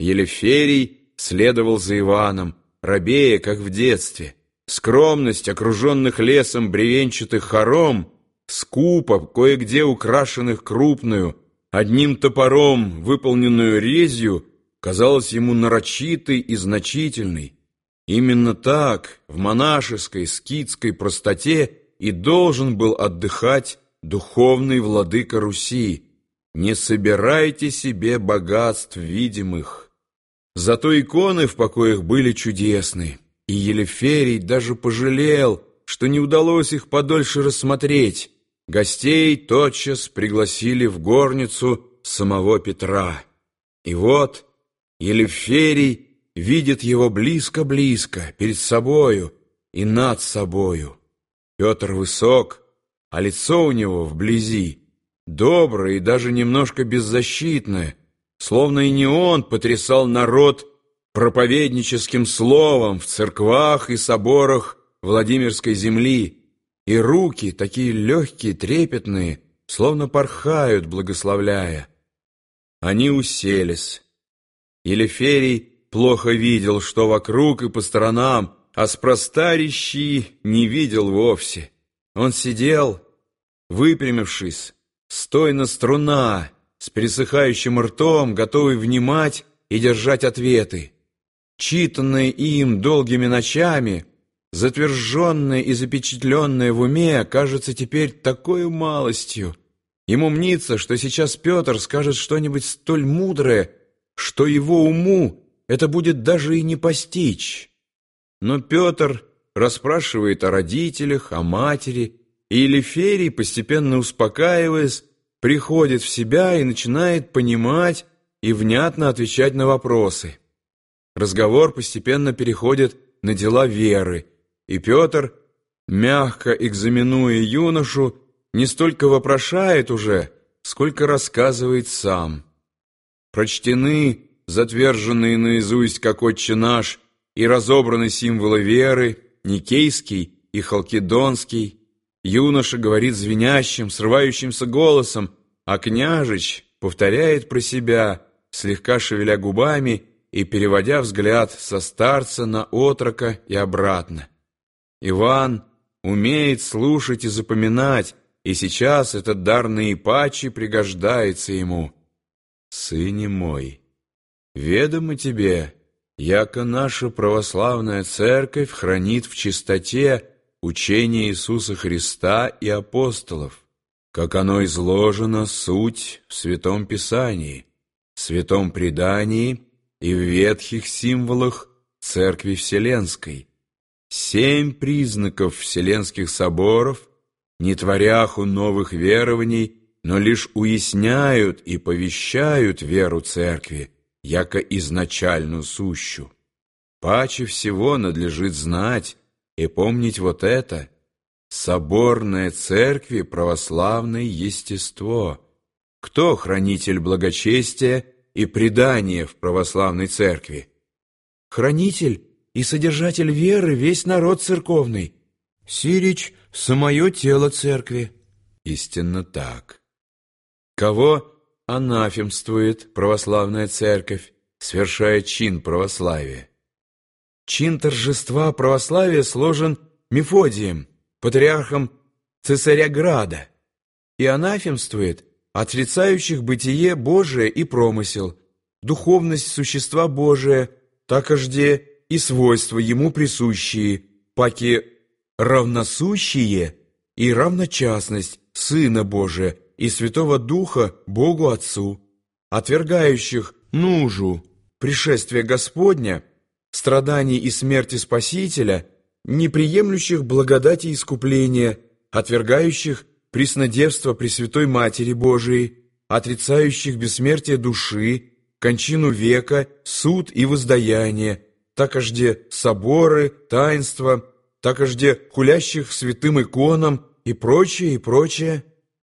Елеферий следовал за Иваном, робея, как в детстве. Скромность окруженных лесом бревенчатых хором, скупо, кое-где украшенных крупную, одним топором, выполненную резью, казалась ему нарочитой и значительной. Именно так, в монашеской, скитской простоте и должен был отдыхать духовный владыка Руси. Не собирайте себе богатств видимых. Зато иконы в покоях были чудесны, и Елеферий даже пожалел, что не удалось их подольше рассмотреть. Гостей тотчас пригласили в горницу самого Петра. И вот Елеферий видит его близко-близко, перед собою и над собою. Петр высок, а лицо у него вблизи, доброе и даже немножко беззащитное, словно и не он потрясал народ проповедническим словом в церквах и соборах Владимирской земли, и руки, такие легкие, трепетные, словно порхают, благословляя. Они уселись. Елеферий плохо видел, что вокруг и по сторонам, а спроста рещи не видел вовсе. Он сидел, выпрямившись, стойно струна, с пересыхающим ртом, готовый внимать и держать ответы. Читанное им долгими ночами, затверженное и запечатленное в уме, кажется теперь такой малостью. Ему мнится, что сейчас Петр скажет что-нибудь столь мудрое, что его уму это будет даже и не постичь. Но Петр расспрашивает о родителях, о матери, и Елиферий, постепенно успокаиваясь, приходит в себя и начинает понимать и внятно отвечать на вопросы. Разговор постепенно переходит на дела веры, и Петр, мягко экзаменуя юношу, не столько вопрошает уже, сколько рассказывает сам. Прочтены затверженные наизусть, как отче наш, и разобраны символы веры, Никейский и Халкидонский. Юноша говорит звенящим, срывающимся голосом, а княжич повторяет про себя, слегка шевеля губами и переводя взгляд со старца на отрока и обратно. Иван умеет слушать и запоминать, и сейчас этот дар наипаче пригождается ему. «Сыне мой!» Ведомо тебе, яко наша православная церковь хранит в чистоте учение Иисуса Христа и апостолов, как оно изложено суть в Святом Писании, Святом Предании и в ветхих символах Церкви Вселенской. Семь признаков Вселенских соборов, не творяху новых верований, но лишь уясняют и повещают веру Церкви, яко изначальную сущу. Паче всего надлежит знать и помнить вот это — соборное церкви православное естество. Кто хранитель благочестия и предания в православной церкви? Хранитель и содержатель веры весь народ церковный. Сирич — самое тело церкви. Истинно так. Кого анафемствует православная церковь, свершая чин православия. Чин торжества православия сложен Мефодием, патриархом Цесаряграда, и анафемствует отрицающих бытие Божие и промысел, духовность существа Божия, такожде и свойства ему присущие, паки равносущие и равночастность Сына Божия, и Святого Духа Богу Отцу, отвергающих нужу пришествия Господня, страданий и смерти Спасителя, неприемлющих благодати искупления, отвергающих преснодевство Пресвятой Матери Божией, отрицающих бессмертие души, кончину века, суд и воздаяние, такожде соборы, таинства, такожде хулящих святым иконам и прочее, и прочее,